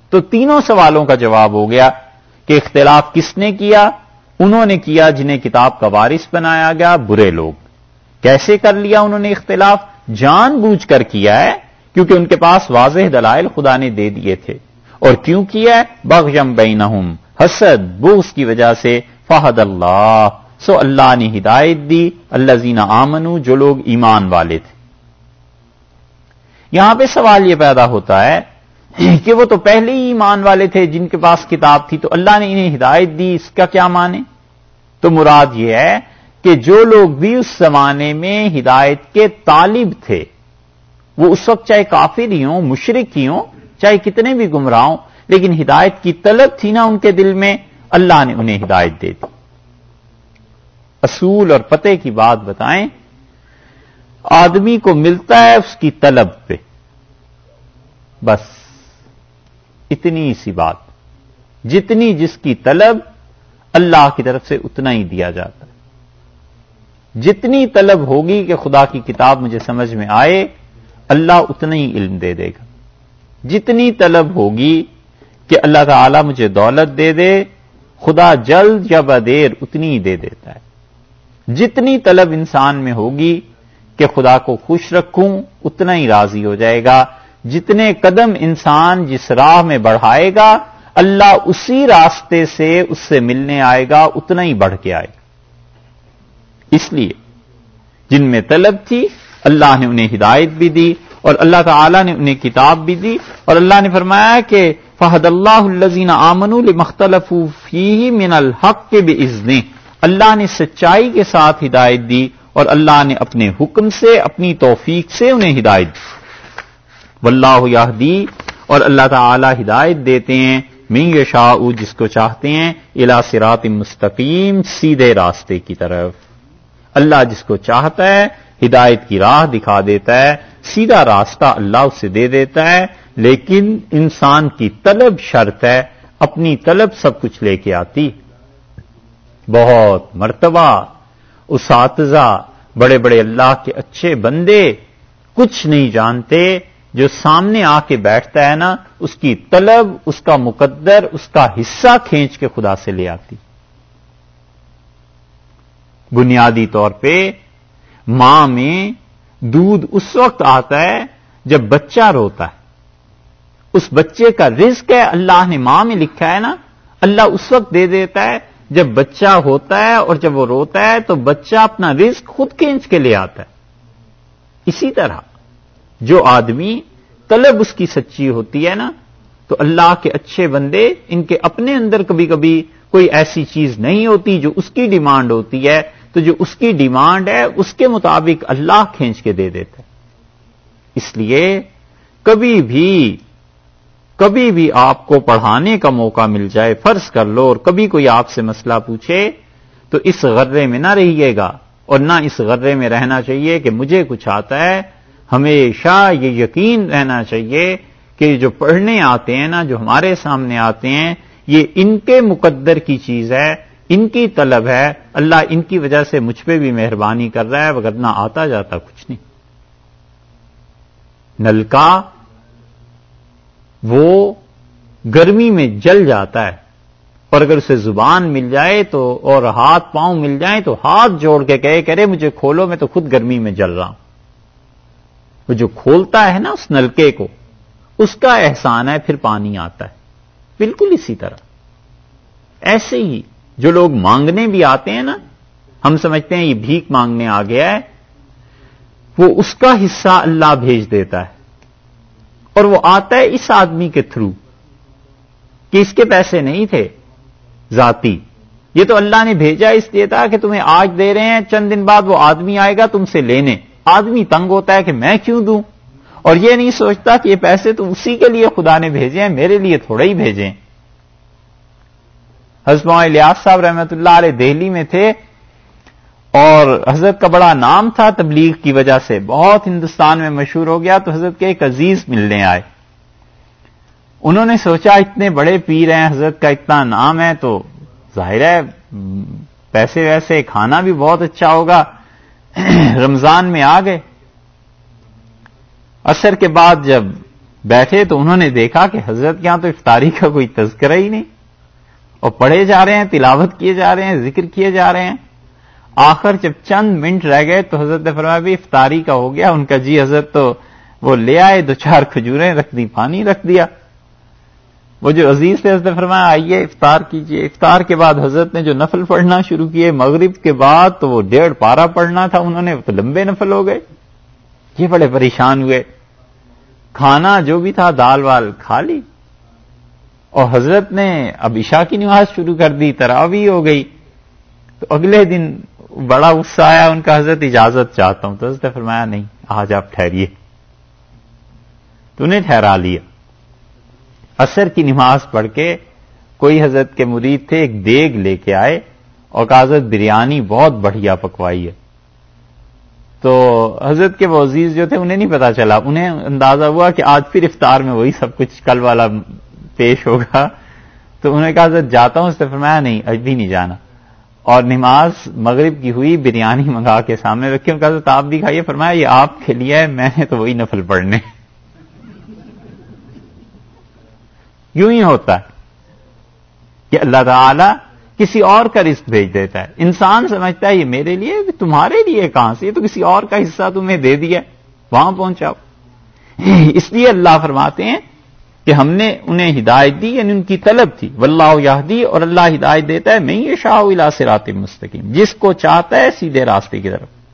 A: تو تینوں سوالوں کا جواب ہو گیا کہ اختلاف کس نے کیا؟ انہوں نے کیا جنہیں کتاب کا وارث بنایا گیا، برے لوگ۔ کیسے کر لیا انہوں نے اختلاف؟ جان بوجھ کر کیا ہے، کیونکہ ان کے پاس واضح دلائل خدا نے دے دیے تھے۔ اور کیوں کیا ہے؟ بغم بینہم، حسد بوس کی وجہ سے۔ فہد اللہ، سو اللہ نے ہدایت دی۔ اللہ زینا آمنو، جو لوگ ایمان والے تھے۔ یہاں پہ سوال یہ پیدا ہوتا ہے کہ وہ تو پہلے ہی ایمان والے تھے، جن کے پاس کتاب تھی، تو اللہ نے انہیں ہدایت دی، اس کا کیا مانے تو مراد یہ ہے کہ جو لوگ بھی اس زمانے میں ہدایت کے طالب تھے، وہ اس وقت چاہے کافر ہی ہوں مشرق ہی ہوں، چاہے کتنے بھی گمراہ ہوں، لیکن ہدایت کی طلب تھی نا ان کے دل میں، اللہ نے انہیں ہدایت دے دی۔ اصول اور پتے کی بات بتائیں، آدمی کو ملتا ہے اس کی طلب پہ۔ بس۔ اتنی سی بات۔ جتنی جس کی طلب اللہ کی طرف سے اتنا ہی دیا جاتا ہے۔ جتنی طلب ہوگی کہ خدا کی کتاب مجھے سمجھ میں آئے، اللہ اتنا ہی علم دے دے گا۔ جتنی طلب ہوگی کہ اللہ تعالی مجھے دولت دے دے، خدا جلد یا بدیر اتنی ہی دے دیتا ہے۔ جتنی طلب انسان میں ہوگی کہ خدا کو خوش رکھوں، اتنا ہی راضی ہو جائے گا۔ جتنے قدم انسان جس راہ میں بڑھائے گا، اللہ اسی راستے سے اس سے ملنے آئے گا، اتنا ہی بڑھ کے آئے گا۔ اس لیے جن میں طلب تھی، اللہ نے انہیں ہدایت بھی دی اور اللہ تعالی نے انہیں کتاب بھی دی اور اللہ نے فرمایا کہ فہد اللہ الزین آمن المختلف من الحق کے بے اللہ نے سچائی کے ساتھ ہدایت دی اور اللہ نے اپنے حکم سے، اپنی توفیق سے انہیں ہدایت دی۔ واللہ یہدی اور اللہ تعالی ہدایت دیتے ہیں، من یشاء، جس کو چاہتے ہیں الا صراط مستقیم، سیدھے راستے کی طرف۔ اللہ جس کو چاہتا ہے، ہدایت کی راہ دکھا دیتا ہے، سیدھا راستہ اللہ اسے دے دیتا ہے، لیکن انسان کی طلب شرط ہے، اپنی طلب سب کچھ لے کے آتی۔ بہت مرتبہ اساتذہ، بڑے بڑے اللہ کے اچھے بندے کچھ نہیں جانتے جو سامنے آ کے بیٹھتا ہے نا، اس کی طلب، اس کا مقدر، اس کا حصہ کھینچ کے خدا سے لے آتی۔ بنیادی طور پہ ماں میں دودھ اس وقت آتا ہے جب بچہ روتا ہے۔ اس بچے کا رزق ہے، اللہ نے ماں میں لکھا ہے نا۔ اللہ اس وقت دے دیتا ہے جب بچہ ہوتا ہے اور جب وہ روتا ہے تو بچہ اپنا رزق خود کھینچ کے لے آتا ہے۔ اسی طرح۔ جو آدمی طلب اس کی سچی ہوتی ہے نا، تو اللہ کے اچھے بندے ان کے اپنے اندر کبھی کبھی کوئی ایسی چیز نہیں ہوتی جو اس کی ڈیمانڈ ہوتی ہے۔ تو جو اس کی ڈیمانڈ ہے، اس کے مطابق اللہ کھینچ کے دے دیتا ہے۔ اس لیے کبھی بھی کبھی بھی آپ کو پڑھانے کا موقع مل جائے، فرض کر لو اور کبھی کوئی آپ سے مسئلہ پوچھے، تو اس غرے میں نہ رہیے گا اور نہ اس غرے میں رہنا چاہیے کہ مجھے کچھ آتا ہے ہمیشہ یہ یقین رہنا چاہیے کہ جو پڑھنے آتے ہیں نا، جو ہمارے سامنے آتے ہیں، یہ ان کے مقدر کی چیز ہے، ان کی طلب ہے۔ اللہ ان کی وجہ سے مجھ پہ بھی مہربانی کر رہا ہے وغیرہ آتا جاتا کچھ نہیں۔ نلکا، وہ گرمی میں جل جاتا ہے۔ اور اگر اسے زبان مل جائے تو، اور ہاتھ پاؤں مل جائیں تو ہاتھ جوڑ کے کہے کرے مجھے کھولو، میں تو خود گرمی میں جل رہا ہوں۔ وہ جو کھولتا ہے نا اس نلکے کو، اس کا احسان ہے، پھر پانی آتا ہے۔ بالکل اسی طرح۔ ایسے ہی جو لوگ مانگنے بھی آتے ہیں نا، ہم سمجھتے ہیں یہ بھیک مانگنے آ گیا ہے، وہ اس کا حصہ اللہ بھیج دیتا ہے۔ اور وہ آتا ہے اس آدمی کے تھرو، کہ اس کے پیسے نہیں تھے ذاتی۔ یہ تو اللہ نے بھیجا اس لیے تھا کہ تمہیں آج دے رہے ہیں، چند دن بعد وہ آدمی آئے گا تم سے لینے۔ آدمی تنگ ہوتا ہے کہ میں کیوں دوں؟ اور یہ نہیں سوچتا کہ یہ پیسے تو اسی کے لیے خدا نے بھیجے ہیں، میرے لیے تھوڑے ہی بھیجے حضرت الیاس صاحب رحمت اللہ علیہ دہلی میں تھے اور حضرت کا بڑا نام تھا تبلیغ کی وجہ سے۔ بہت ہندوستان میں مشہور ہو گیا تو حضرت کے ایک عزیز ملنے آئے۔ انہوں نے سوچا اتنے بڑے پیر ہیں، حضرت کا اتنا نام ہے تو ظاہر ہے پیسے ویسے، کھانا بھی بہت اچھا ہوگا۔ رمضان میں آ گئے۔ اثر کے بعد جب بیٹھے تو انہوں نے دیکھا کہ حضرت کے یہاں تو افطاری کا کوئی تذکرہ ہی نہیں۔ اور پڑھے جا رہے ہیں، تلاوت کیے جا رہے ہیں، ذکر کیے جا رہے ہیں۔ آخر جب چند منٹ رہ گئے تو حضرت فرمایا بھی افطاری کا ہو گیا۔ ان کا جی حضرت تو وہ لے آئے، دو چار کھجوریں رکھ دی، پانی رکھ دیا۔ وہ جو عزیز تھے حضرت فرمایا، آئیے افطار کیجیے۔ افطار کے بعد حضرت نے جو نفل پڑھنا شروع کیے، مغرب کے بعد تو وہ ڈیڑھ پارا پڑھنا تھا، انہوں نے تو لمبے نفل ہو گئے۔ یہ بڑے پریشان ہوئے۔ کھانا جو بھی تھا، دال وال کھا لی۔ اور حضرت نے اب عشاء کی نماز شروع کر دی تراوی ہو گئی۔ تو اگلے دن بڑا غصہ آیا، ان کا حضرت اجازت چاہتا ہوں۔ تو حضرت فرمایا، نہیں، آج آپ ٹھہریے۔ تو انہیں ٹھہرا لیا۔ اثر کی نماز پڑھ کے کوئی حضرت کے مرید تھے، ایک دیگ لے کے آئے اور حضرت بریانی بہت بڑھیا پکوائی ہے۔ تو حضرت کے وہ عزیز جو تھے، انہیں نہیں پتا چلا۔ انہیں اندازہ ہوا کہ آج پھر افطار میں وہی سب کچھ کل والا پیش ہوگا۔ تو انہوں نے کہا، حضرت جاتا ہوں، اس سے فرمایا، نہیں اب بھی نہیں جانا۔ اور نماز مغرب کی ہوئی، بریانی منگا کے سامنے رکھی۔ ان کا حضرت، آپ بھی کھائیے۔ فرمایا، یہ آپ کے لیے ہے، میں نے تو وہی نفل پڑھنے۔ یوں ہی ہوتا ہے کہ اللہ تعالی کسی اور کا رزق بھیج دیتا ہے۔ انسان سمجھتا ہے یہ میرے لیے تمہارے لیے کہاں سے؟ یہ تو کسی اور کا حصہ تمہیں دے دیا وہاں پہنچاؤ۔ اس لیے اللہ فرماتے ہیں کہ ہم نے انہیں ہدایت دی یعنی ان کی طلب تھی۔ واللہ یہدی، اور اللہ ہدایت دیتا ہے میں یہ شاہ سے رات مستقیم۔ جس کو چاہتا ہے سیدھے راستے کی طرف۔